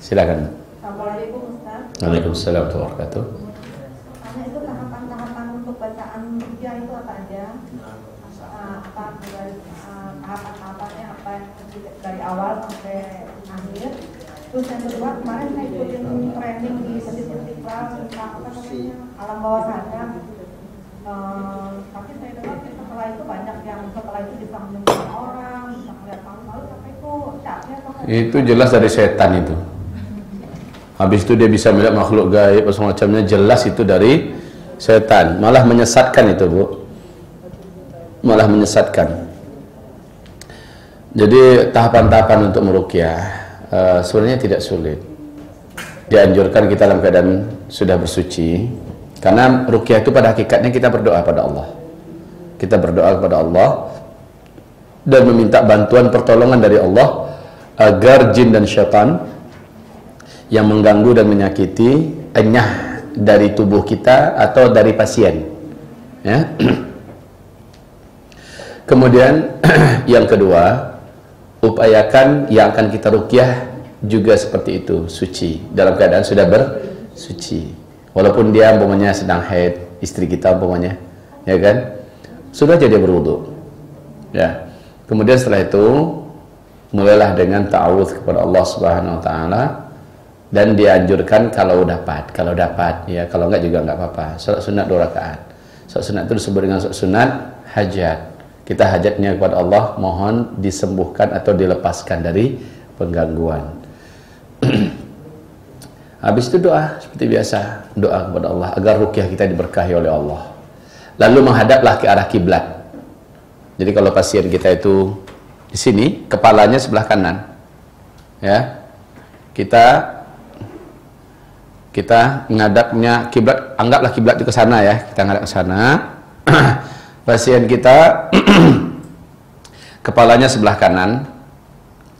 silakan. Assalamualaikum Ustaz. Waalaikumsalam warahmatullahi wabarakatuh. Karena itu tahapan-tahapan untuk bacaan rupiah itu apa aja? Uh, apa dari uh, tahapan-tahapannya apa dari awal sampai akhir? Terus yang kedua kemarin saya ikutin training di masjid Istiqlal tentang apa namanya alam bawah sadar. Uh, tapi saya dengar setelah itu banyak yang setelah itu bisa menyembuhkan orang, bisa melihat malu-malu, tapi itu capnya atau Itu jelas dari setan itu. Habis itu dia bisa melihat makhluk gaib atau semacamnya jelas itu dari setan. Malah menyesatkan itu, Bu. Malah menyesatkan. Jadi tahapan-tahapan untuk merukyah uh, sebenarnya tidak sulit. Dianjurkan kita dalam keadaan sudah bersuci. Karena rukyah itu pada hakikatnya kita berdoa pada Allah. Kita berdoa kepada Allah dan meminta bantuan pertolongan dari Allah agar jin dan syaitan yang mengganggu dan menyakiti enyah dari tubuh kita atau dari pasien. Ya. Kemudian yang kedua, upayakan yang akan kita rukyah juga seperti itu, suci. Dalam keadaan sudah bersuci. Walaupun dia umpamanya sedang haid, istri kita umpamanya, ya kan? Sudah jadi berwudu. Ya. Kemudian setelah itu mulailah dengan ta'awudz kepada Allah Subhanahu wa taala dan dianjurkan kalau dapat, kalau dapat ya, kalau enggak juga enggak apa-apa. Salat sunat dua rakaat. Salat sunat itu disebut dengan salat sunat hajat. Kita hajatnya kepada Allah mohon disembuhkan atau dilepaskan dari penggangguan. Habis itu doa seperti biasa, doa kepada Allah agar rukyah kita diberkahi oleh Allah. Lalu menghadaplah ke arah kiblat. Jadi kalau pasien kita itu di sini, kepalanya sebelah kanan. Ya. Kita kita menghadapnya kiblat, anggaplah kiblat itu ke sana ya. Kita ngadap ke sana. pasien kita kepalanya sebelah kanan,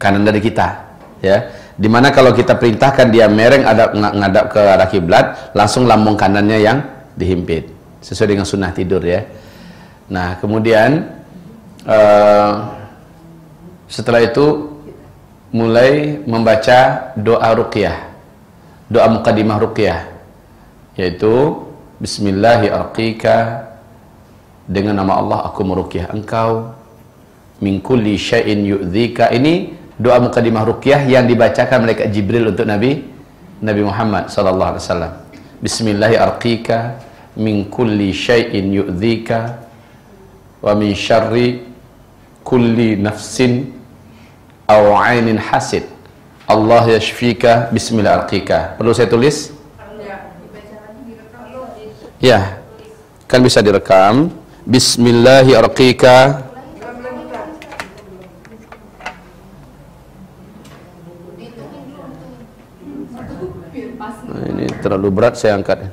kanan dari kita, ya. Di mana kalau kita perintahkan dia mereng ada ngadap ke arah kiblat, langsung lambung kanannya yang dihimpit, sesuai dengan sunnah tidur ya. Nah kemudian uh, setelah itu mulai membaca doa ruqyah, doa muqaddimah ruqyah, yaitu Bismillahirrahmanirrahim dengan nama Allah aku meruqyah engkau min kulli syai'in yu'dzika ini doa mukadimah ruqyah yang dibacakan malaikat Jibril untuk Nabi Nabi Muhammad sallallahu alaihi wasallam. Bismillahirrahmanirrahim min kulli syai'in yu'dzika wa min syarri kulli nafsin aw 'ainin hasid. Allah yashfika bismillahirrahmanirrahim. Perlu saya tulis? Ya. Kan bisa direkam. Bismillahirrahmanirrahim. Nah, ini terlalu berat saya angkat.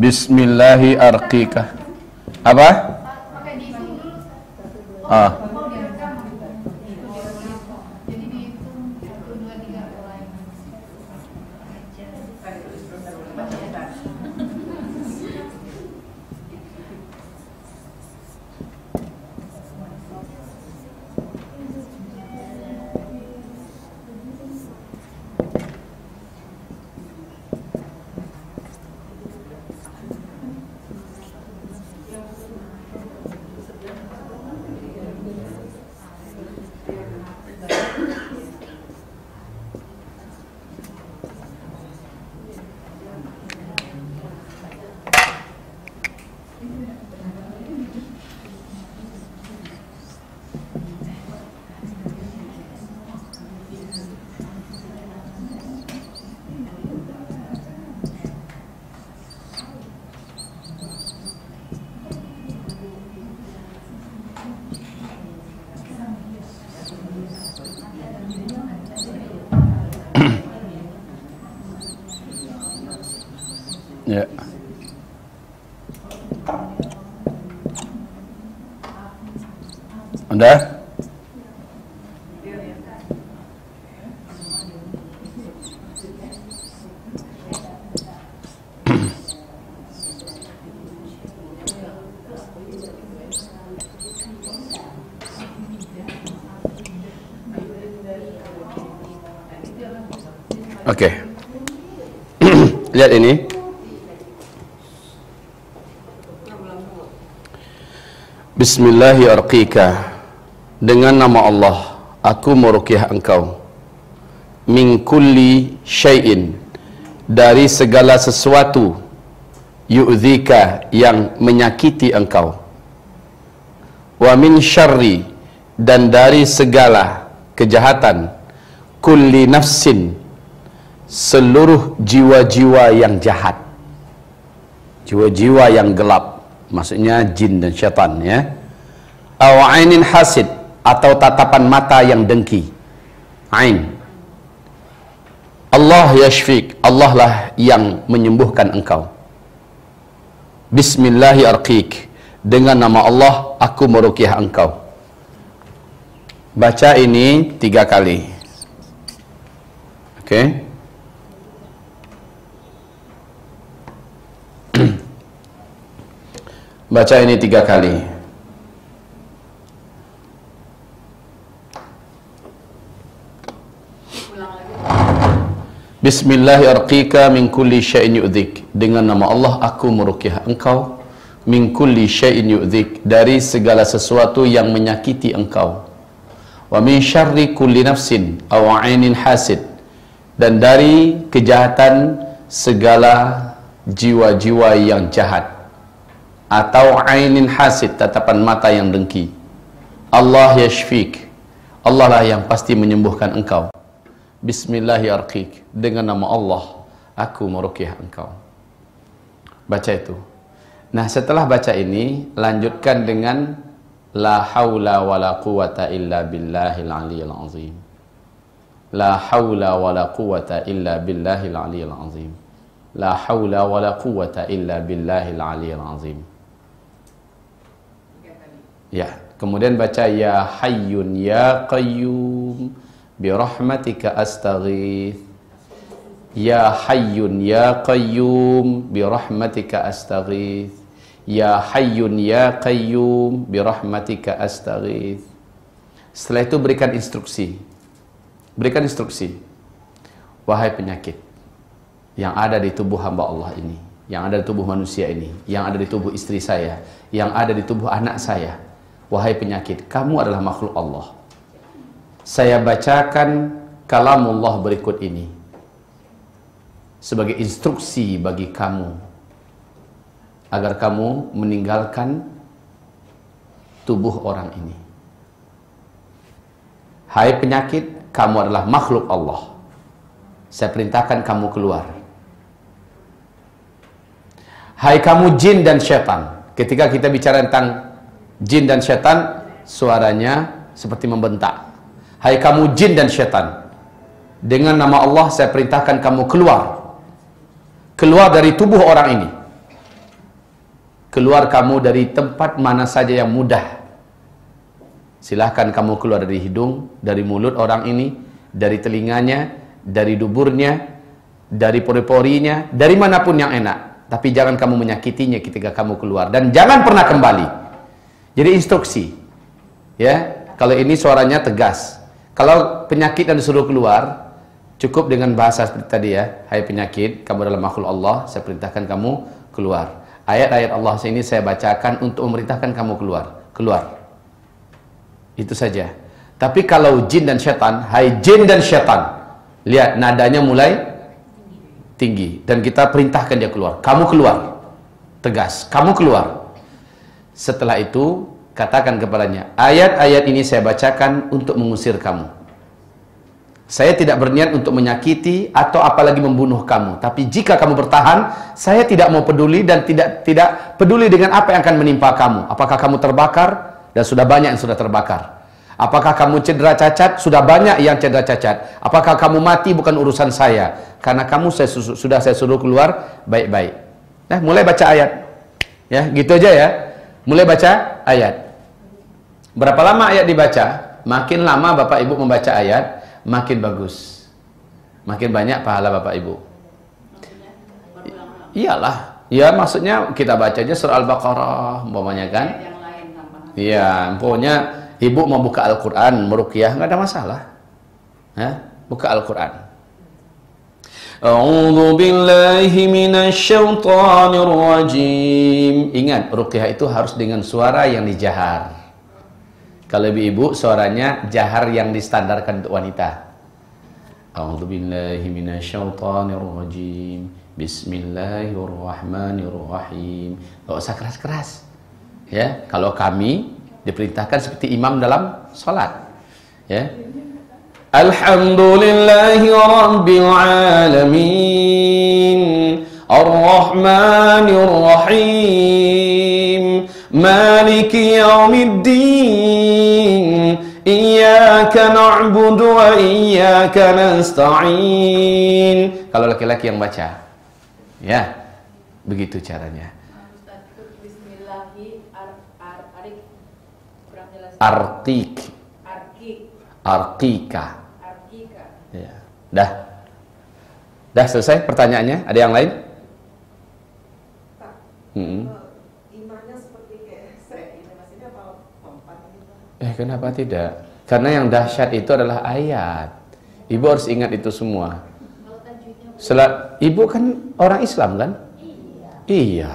Bismillahirrahmanirrahim. Apa? Ah. Anda? Oke. Okay. Lihat ini. Bismillahirrahmanirrahim. Dengan nama Allah, aku meruqyah engkau. Min kulli syai'in dari segala sesuatu yu'dzika yang menyakiti engkau. Wa min syarri dan dari segala kejahatan kulli nafsin seluruh jiwa-jiwa yang jahat jiwa-jiwa yang gelap maksudnya jin dan syaitan ya ainin hasid atau tatapan mata yang dengki. Ain. Allah yashfik Allah lah yang menyembuhkan engkau. Bismillahirrahmanirrahim dengan nama Allah aku meruqyah engkau. Baca ini tiga kali. Oke. Okay? Baca ini tiga kali. Bismillahirrahmanirrahim min kulli syai'in yu'dhik. Dengan nama Allah aku meruqyah engkau min kulli syai'in yu'dhik dari segala sesuatu yang menyakiti engkau. Wa min syarri kulli nafsin aw 'ainin hasid. Dan dari kejahatan segala jiwa-jiwa yang jahat atau ainin hasid tatapan mata yang dengki Allah yashfik Allah lah yang pasti menyembuhkan engkau Bismillahirrahmanirrahim. Dengan nama Allah aku meruqyah engkau. Baca itu. Nah setelah baca ini lanjutkan dengan la haula wala quwata illa billahil aliyil azim. La haula wala quwata illa billahil aliyil azim. La haula wala quwata illa billahil aliyil azim. Ya, kemudian baca ya hayyun ya qayyum bi rahmatika astaghith. Ya hayyun ya qayyum bi rahmatika astaghith. Ya hayyun ya qayyum bi rahmatika astaghith. Setelah itu berikan instruksi. Berikan instruksi. Wahai penyakit yang ada di tubuh hamba Allah ini, yang ada di tubuh manusia ini, yang ada di tubuh istri saya, yang ada di tubuh anak saya, Wahai penyakit, kamu adalah makhluk Allah. Saya bacakan kalamullah berikut ini sebagai instruksi bagi kamu agar kamu meninggalkan tubuh orang ini. Hai penyakit, kamu adalah makhluk Allah. Saya perintahkan kamu keluar. Hai kamu jin dan syaitan. Ketika kita bicara tentang jin dan syaitan suaranya seperti membentak. Hai kamu jin dan syaitan. Dengan nama Allah saya perintahkan kamu keluar. Keluar dari tubuh orang ini. Keluar kamu dari tempat mana saja yang mudah. Silahkan kamu keluar dari hidung, dari mulut orang ini, dari telinganya, dari duburnya, dari pori-porinya, dari mana pun yang enak. Tapi jangan kamu menyakitinya ketika kamu keluar. Dan jangan pernah kembali. Jadi instruksi. Ya, kalau ini suaranya tegas. Kalau penyakit yang disuruh keluar, cukup dengan bahasa seperti tadi ya. Hai penyakit, kamu adalah makhluk Allah, saya perintahkan kamu keluar. Ayat-ayat Allah sini saya bacakan untuk memerintahkan kamu keluar. Keluar. Itu saja. Tapi kalau jin dan syaitan, hai jin dan syaitan. Lihat nadanya mulai tinggi dan kita perintahkan dia keluar. Kamu keluar. Tegas, kamu keluar. Setelah itu, katakan kepadanya, ayat-ayat ini saya bacakan untuk mengusir kamu. Saya tidak berniat untuk menyakiti atau apalagi membunuh kamu. Tapi jika kamu bertahan, saya tidak mau peduli dan tidak tidak peduli dengan apa yang akan menimpa kamu. Apakah kamu terbakar? Dan sudah banyak yang sudah terbakar. Apakah kamu cedera cacat? Sudah banyak yang cedera cacat. Apakah kamu mati? Bukan urusan saya. Karena kamu saya sudah saya suruh keluar baik-baik. Nah, mulai baca ayat. Ya, gitu aja ya. Mulai baca ayat. Berapa lama ayat dibaca? Makin lama Bapak Ibu membaca ayat, makin bagus. Makin banyak pahala Bapak Ibu. Iyalah. Ya maksudnya kita bacanya surah Al-Baqarah, umpamanya kan? Iya, umpamanya ibu mau buka Al-Quran, meruqyah, nggak ada masalah. Ya, buka Al-Quran. A'udzu billahi minasyaitonir rajim. Ingat, ruqyah itu harus dengan suara yang dijahar. Kalau ibu-ibu suaranya jahar yang distandarkan untuk wanita. A'udzu billahi minasyaitonir rajim. Bismillahirrahmanirrahim. Enggak usah keras-keras. Ya, kalau kami diperintahkan seperti imam dalam salat. Ya. Alhamdulillahi rabbil alamin. Ar-Rahmanir. Maliki yaumiddin. Iyyaka na'budu wa iyyaka nasta'in. Kalau laki-laki yang baca. Ya. Begitu caranya. Artik. Arkika. Ya. Dah. Dah selesai pertanyaannya? Ada yang lain? Hmm. eh, imannya seperti kayak saya ini maksudnya apa empat gitu. Eh kenapa tidak? Karena yang dahsyat itu adalah ayat. Ibu harus ingat itu semua. Sel Ibu kan orang Islam kan? Iya.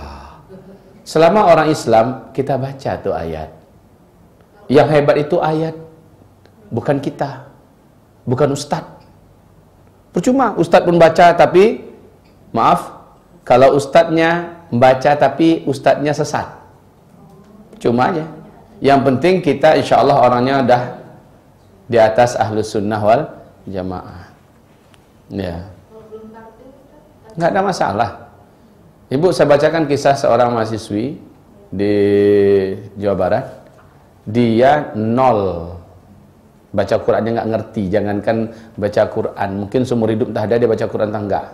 Selama orang Islam kita baca tuh ayat. Yang hebat itu ayat, bukan kita, bukan ustadz. Percuma ustadz pun baca tapi maaf kalau ustadznya membaca tapi ustadznya sesat. Cuma aja. Yang penting kita insya Allah orangnya udah di atas ahlus sunnah wal jamaah. Ya. Nggak ada masalah. Ibu saya bacakan kisah seorang mahasiswi di Jawa Barat. Dia nol baca Qurannya nggak ngerti. Jangankan baca Quran, mungkin seumur hidup entah ada dia baca Quran entah enggak.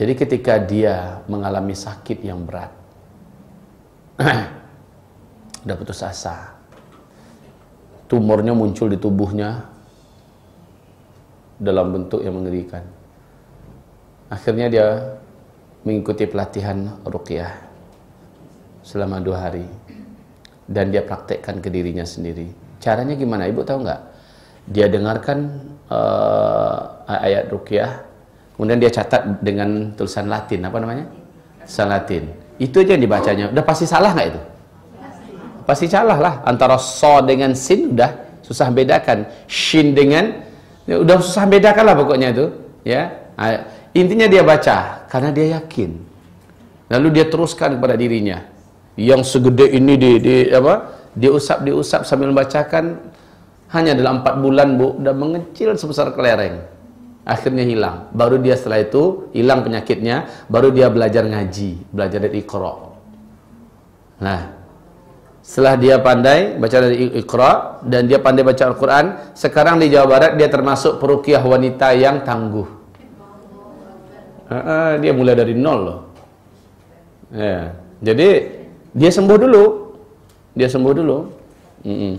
Jadi ketika dia mengalami sakit yang berat, udah putus asa, tumornya muncul di tubuhnya dalam bentuk yang mengerikan. Akhirnya dia mengikuti pelatihan ruqyah selama dua hari dan dia praktekkan ke dirinya sendiri. Caranya gimana? Ibu tahu nggak? Dia dengarkan uh, ayat ruqyah, kemudian dia catat dengan tulisan Latin apa namanya? Tulisan Latin. Itu aja yang dibacanya. Udah pasti salah nggak itu? Pasti salah lah. Antara so dengan sin udah susah bedakan. Shin dengan ya udah susah bedakan lah pokoknya itu. Ya. Intinya dia baca karena dia yakin. Lalu dia teruskan kepada dirinya. Yang segede ini di, di apa? Diusap diusap sambil membacakan hanya dalam empat bulan bu udah mengecil sebesar kelereng. Akhirnya hilang. Baru dia setelah itu hilang penyakitnya, baru dia belajar ngaji, belajar dari Iqra. Nah, setelah dia pandai baca dari Iqra dan dia pandai baca Al-Qur'an, sekarang di Jawa Barat dia termasuk perukiah wanita yang tangguh. Uh, dia mulai dari nol loh. Ya. Jadi dia sembuh dulu. Dia sembuh dulu. Mm -mm.